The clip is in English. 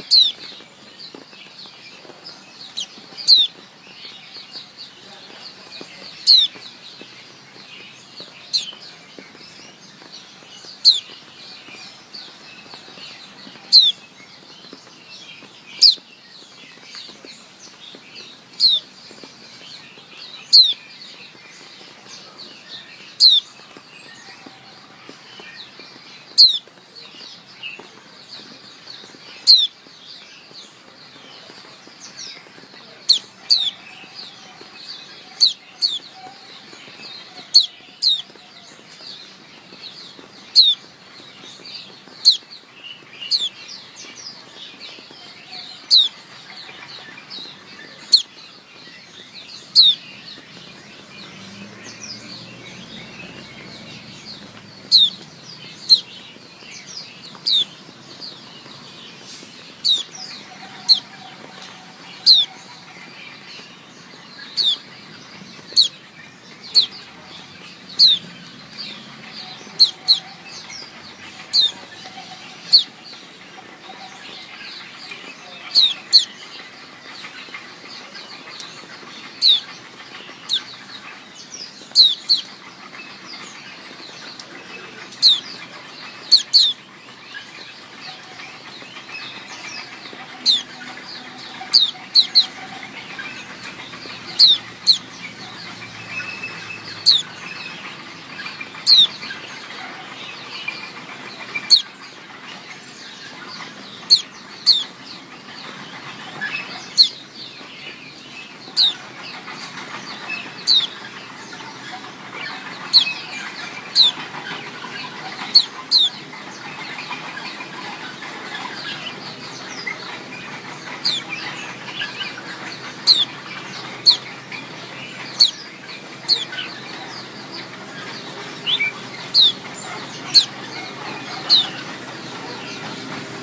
you